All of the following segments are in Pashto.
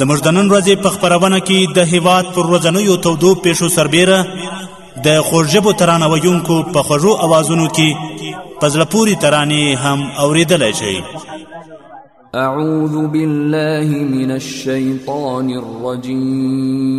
زموږ د نن ورځې په خبرونه کې د هیواد پر ورځنیو تودو پیښو سربیره د خوږژبو ترانه ویونکو په خوږو اوازونو کې په زړه پورې ترانې هم اوریدلی شئ اعوذ بالله من الشیطان الرجیم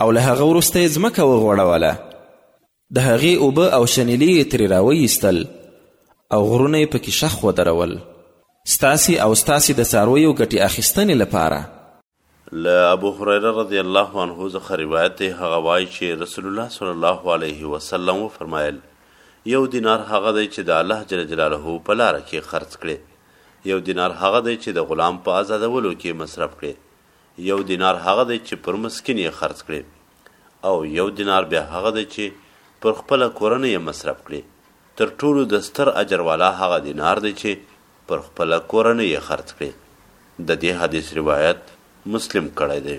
او له هغه وروسته یې ځمکه وغوړوله د هغې اوبه او شنیلې یې ترې راویستل او غرونه یې پکې شخ ودرول ستاسې او ستاسې د څارویو ګټې اخیستنې لپاره له ابو هريره رضی الله عنه څخه روایت دی هغه وایي چې رسول الله صلی الله علیه وسلم وفرمایل یو دینار هغه دی چې د الله جل جلاله په لار کې خرڅ کړي یو دینار هغه دی چې د غلام په آزادولو کې مصرف کړي یو دینار هغه دی چې پر مسکین یې خرڅ کړې او یو دینار بیا هغه دی چې پر خپله کورنۍ یې مصرف کړې تر ټولو د ستر اجر والا هغه دینار دی چې پر خپله کورنۍ یې خرڅ کړې د دې حدیث روایت مسلم کړی دی.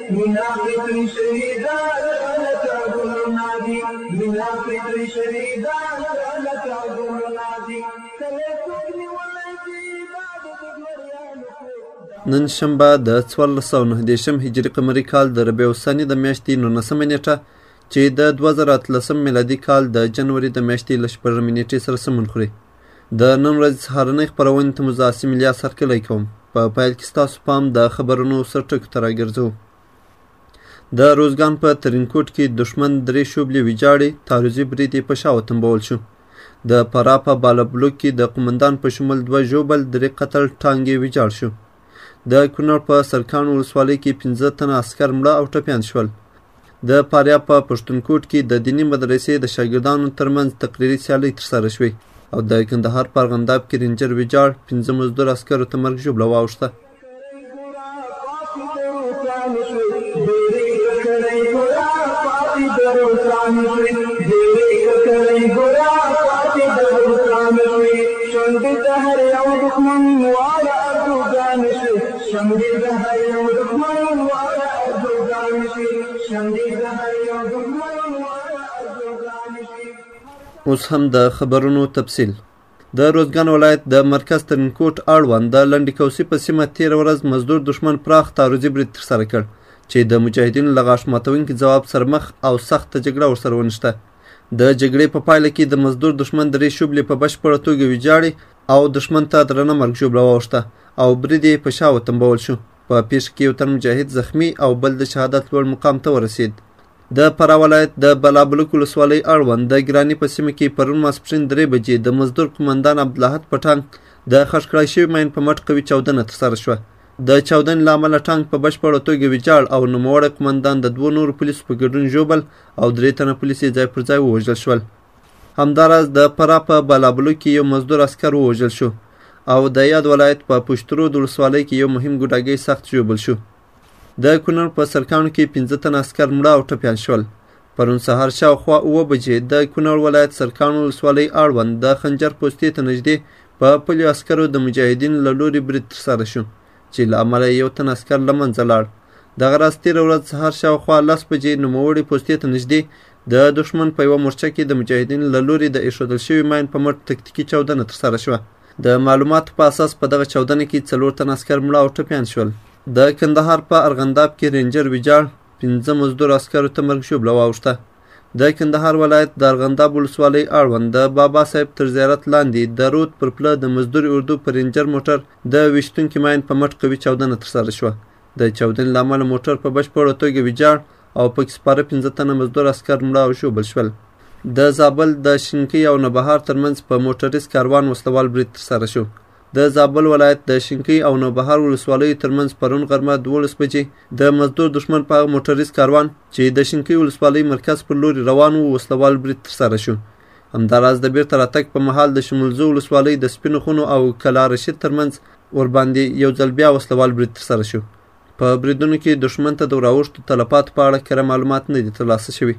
مینا فطری شهیدان غلطا ګلونا دی مینا فطری شهیدان غلطا ګلونا دی کله څوک نیولای دی دا د دګمریانو کور نن شنبه د 1409 هجری قمری کال د ربیع الثانی د میاشتې 19 نیټه چې د 2013 میلادي کال د جنوري د میاشتې له شپږمې نېټې سره سمون خوري د نن ورځې سهارنۍ خپرونې ته مو زاسي ملي اثر کلی کوم په پیل کې ستاسو پام د خبرونو سرټکو ته راګرځو د روزګان په ترینکوټ کې دښمن درې شوبلې ویجاړې تعرضي برید یې په شا وتمبول شو د فراه په بالابلوک کې د قومندان په شمول دوه ژوبل درې قتل ټانګ یې ویجاړ شو د کونړ په سرکان ولسوالۍ کې پنځه تنه عسکر مړه او ټپیان شول د فاریاب په پښتونکوټ کې د دیني مدرسې د شاګردانو ترمنځ تقریري سیالۍ ترسره شوې او د کندهار په ارغنداب کې رینجر ویجاړ پنځه مزدور عسکرو ته مرګ ژوبله واوښته شمډی د هر یو دښمن واړه ارزوګان شي شمډی د هر یو دښمن واړه ارزوګان شي اوس هم د خبرونو تفصیل د روزګان ولایت د مرکز ترینکوټ اړوند د لنډې کوسي په سیمه تېره ورځ مزدور دښمن پراخ تعرضي برید ترسره کړ چې د مجاهدینو له غاښ ماتونکي ځواب سره مخ او سخته جګړه ورسره ونښته د جګړې په پایله کې د مزدور دښمن درې شوبلې په بشپړه توګه ویجاړې او دښمن ته درنه مرګ ژوبله واوښته او برید یې په شا وتمبول شو په پیښه کې یو تن مجاهد زخمی او بل د شهادت لوړ مقام ته ورسید د فراه ولایت د بلابلک ولسوالۍ اړوند د ګراني په سیمه کې پرون ماسپښین درې بجې د مزدور قومندان عبدالحد په ټانک د خښ کړای شوي ماین په مټ قوي چاودنه ترسره شوه د چاودنې له امله ټانک په بشپړه توګه ویجاړ او نوموړی قومندان د دوو نورو پولیسو په ګډون ژوبل او درې تنه پولیس یې ځای پر ځای ووژل شول همداراز د فراه په بالابلو کې یو مزدور عسکر ووژل شو او د یاد ولایت په پشترود ولسوالۍ کې یو مهم ګوډاګی سخت ژوبل شو د کونړ په سرکانو کې پنځه تن عسکر مړه او ټپیان شول پرون سهار شاوخوا اوه بجې د کونړ ولایت سرکانو ولسوالۍ اړوند د خنجر پوستې ته نږدې په پلیو عسکرو د مجاهدینو له لوري برید ترسره شو چې له امله یې یو تن عسکر له منځه لاړ. دغه راز تېره ورځ سهار شاوخوا لس بجې نوموړي پوستې ته نږدې د دښمن په یوه مورچه کې د مجاهدینو له لوري د ایښودل شوي ماین په مټ تکتیکي چاودنه ترسره شوه. د معلوماتو په اساس په دغه چاودنه کې څلور تن عسکر مړه او ټپیان شول. د کندهار په ارغنداب کې رینجر ویجاړ پنځه مزدور عسکرو ته مرګ ژوبله واوښته. د کندهار ولایت د ارغنداب ولسوالۍ اړوند د بابا صاحب تر زیارت لاندې د رود پر پله د مزدور اردو په رینجر موټر د ویشتونکي ماین په مټ قوي چاودنه ترسره شوه د چاودنې له امله موټر په بشپړه توګه ویجاړ او پکې سپاره پنځه تنه مزدور عسکر مړه او ژوبل شول د زابل د شینکۍ او نبهار ترمنځ په موټریز کاروان وسلوال برید ترسره شو د زابل ولایت د شینکۍ او نوبهار ولسوالیو ترمنځ پرون غرمه دولس بجې د مزدور دښمن په هغه موټریز کاروان چې د شینکۍ ولسوالۍ مرکز پر لوري روان و وسلوال برید ترسره شو همداراز د بیرته راتګ په مهال د شمولزو ولسوالۍ د سپینو خونو او کلا رشید ترمنځ ورباندې یو ځل بیا وسلوال برید ترسره شو په بریدونو کې دښمن ته د وراوښتو تلفاتو په اړه کره معلومات نه دي ترلاسه شوي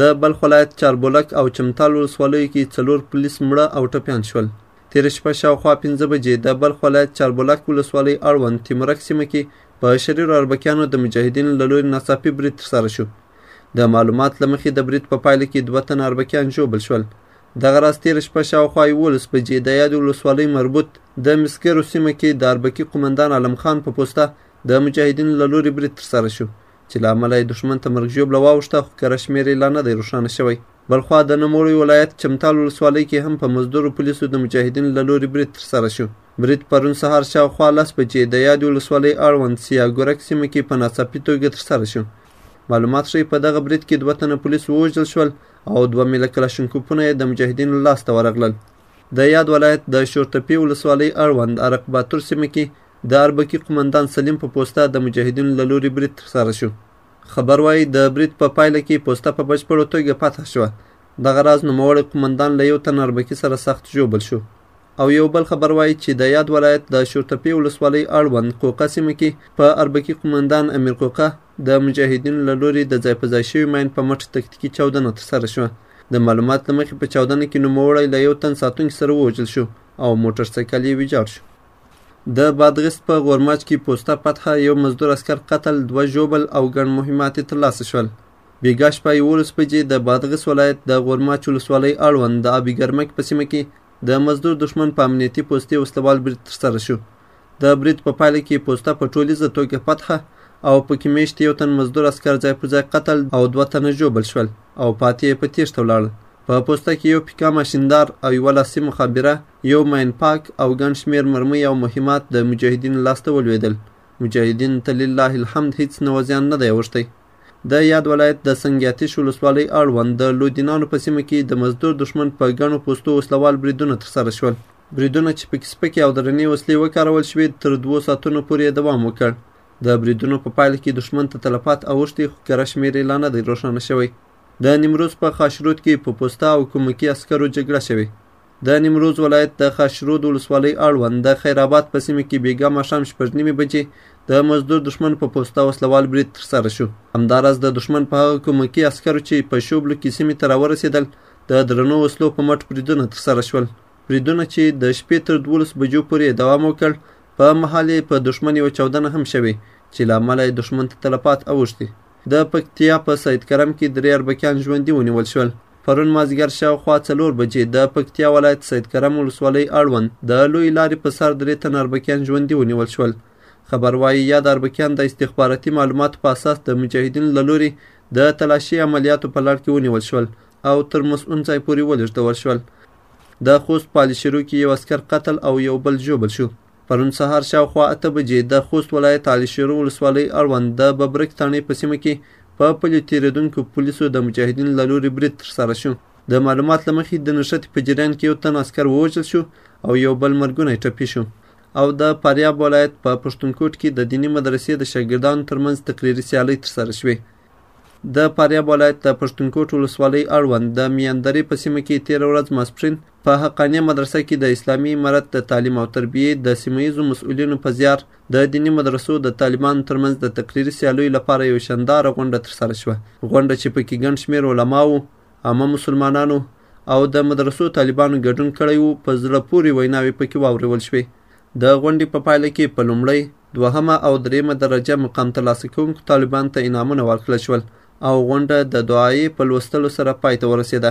د بلخ ولایت چاربولک او چمتال ولسوالیو کې څلور پولیس مړه او ټپیان شول تېره شپه شاوخوا پنځه بجې د بلخ ولایت چاربلاک ولسوالۍ اړوند تیمورک سیمه کې په شریرو اربکیانو د مجاهدینو له لوري ناڅاپي برید ترسره شو. د معلومات له مخې د برید په پایله کې دوه تنه اربکیان ژوبل شول. دغه راز تېره شپه شاوخوا یولس بجې د یادې ولسوالۍ مربوط د مسګرو سیمه کې د اربکي قومندان عالم خان په پوسته د مجاهدینو له لوري برید ترسره شو چې له امله یې دښمن ته مرګ ژوبله واوښته خو کره شمېر یې لا نه دی روښانه شوی بلخوا د نوموړی ولایت چمتال ولسوالۍ کې هم په مزدورو پولیسو د مجاهدینو له لوري برید ترسره شو برید پرون سهار شاوخوا لس بجې د یادې ولسوالۍ اړوند سیاګورک سیمه کې په ناڅاپي توګه ترسره شو معلومات ښیي په دغه برید کې دوه تنه پولیس ووژل شول او دوه میله کلاشینکوپونه یې د مجاهدینو لاسته ورغلل د یاد ولایت د شورتپې ولسوالۍ اړوند ارق باتور سیمه کې د اربکي قومندان سلیم په پوسته د مجاهدینو له لوري برید ترسره شو خبر وايي د برید په پایله کې پوسته په بشپړه توګه فتح شوه دغه راز نوموړی قومندان له یو تن اربکي سره سخت ژوبل شو او یو بل خبر وايي چې د یاد ولایت د شورتپې ولسوالۍ اړوند قوقه سیمه کې په اربکي قومندان امیر قوقه د مجاهدینو له لوري د ځای په ځای شوي ماین په مټ تکتیکي چاودنه ترسره شوه د معلومات له مخې په چاودنه کې نوموړی له یو تن ساتونکي سره ووژل شو او موټر سایکل یې ویجاړ شو د بادغیس په غورماج کې پوسته پتحه یو مزدور اسکر قتل دوه ژوبل او ګڼ مهمات یې ترلاسه شول بیګا شپه یولس بجې د بادغیس ولایت د غورماچ ولسوالۍ اړوند د ابي ګرمک په سیمه کې د مزدور دښمن په امنیتي پوستې وسلوال برید ترسره شو د برید په پایله کې پوسته په ټولیزه توګه پتحه او پکې میشت یو تن مزدور اسکر ځای پر ځای قتل او دوه تنه ژوبل شول او پاتې یې په تیښته ولاړل په پوسته کې یو پیکا ماشیندار او یوه لاسي مخابره يو ماين پاک او ګڼ شمېر مرمۍ او مهمات د مجاهدينو لاسته ولوېدل. مجاهدينو ته لله الحمد هيڅ نوزيان نه دی اوښتی. د ياد ولايت د سنګ ياتيش ولسوالۍ اړوند د لودينانو په سيمه کې د مزدور دښمن په ګڼو پوستو وسلوال بريدونه ترسره شول. بريدونه چې پکې سپکې او درنې وسلې وکارول شوې تر دوو ساعتونو پورې يې دوام وکړ. د بريدونو په پايله کې دښمن ته تلفات اوښتي خو کره شمېر يې لا نه دی روښانه شوی. د نيمروز په خاشرود کې په پوسته او کمکي عسکرو جګړه شوې. د نیمروز ولایت د خاشرود ولسوالۍ اړوند د خیرآباد په سیمه کې بیګا ماښام شپږ نیمې بجې د مزدور دښمن په پوسته وسلوال برید ترسره شو همداراز د دښمن په هغه کومکي عسکرو چې په شوبلو کې سیمې ته راورسېدل د درنو وسلو په مټ بریدونه ترسره شول بریدونه چې د شپې تر دولس بجو پورې دوام وکړ په محل په دښمن یو چاودنه هم شوې چې له امله یې دښمن ته تلفات اوښتي د پکتیا په سید کرم کې درې اربکیان ژوندي ونیول شول پرون مازیګر شاوخوا څلور بجې د پکتیا ولایت سید کرم ولسوالۍ اړوند د لوی لارې په سر درې تن اربکیان ژوندي ونیول شول خبر وايي یاد اربکیان د استخباراتي معلوماتو په اساس د مجاهدینو له لوري د تلاشي عملیاتو په لړ کې ونیول شول او تر مسؤل ځای پورې ولېږدول شول د خوست په علي شیرو کې یو عسکر قتل او یو بل ژوبل شو پرون سهار شاوخوا اته بجې د خوست ولایت علي شیرو ولسوالۍ اړوند د ببرک تاڼې په سیمه کې په پلي تېرېدونکو پولیسو د مجاهدینو له لوري برید ترسره شو د معلومات له مخې د نښتې په جریان کې یو تن عسکر ووژل شو او یو بل مرګونی ټپي شو او د فاریاب ولایت په پښتونکوټ کې د دیني مدرسې د شاګردانو ترمنځ تقریري سیالۍ ترسره شوې د فاریاب ولایت د پښتونکوټ ولسوالۍ اړوند د میاندرې په سیمه کې تېره ورځ ماسپښین په حقانیه مدرسه کې د اسلامي امارت د تعلیم او تربیې د سیمه ییزو مسؤلینو په زیار د دیني مدرسو د طالبانو ترمنځ د تقریري سیالیو لپاره یو شانداره غونډه ترسره شوه غونډه چې پکې ګڼ شمېر علماو عامه مسلمانانو او د مدرسو طالبانو ګډون کړی وو په زړه پورې ویناوې پکې واورول شوې د غونډې په پایله کې په لومړۍ دوهمه او دریمه درجه مقام ترلاسه کوونکو طالبانو ته انعامونه ورکړل شول او غونډه د دعایې په لوستلو سره پای ته ورسېده